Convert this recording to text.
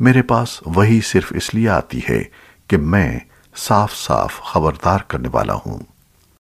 میرے پاس وہی صرف اس لیے آتی ہے کہ میں صاف صاف خبردار کرنے والا ہوں۔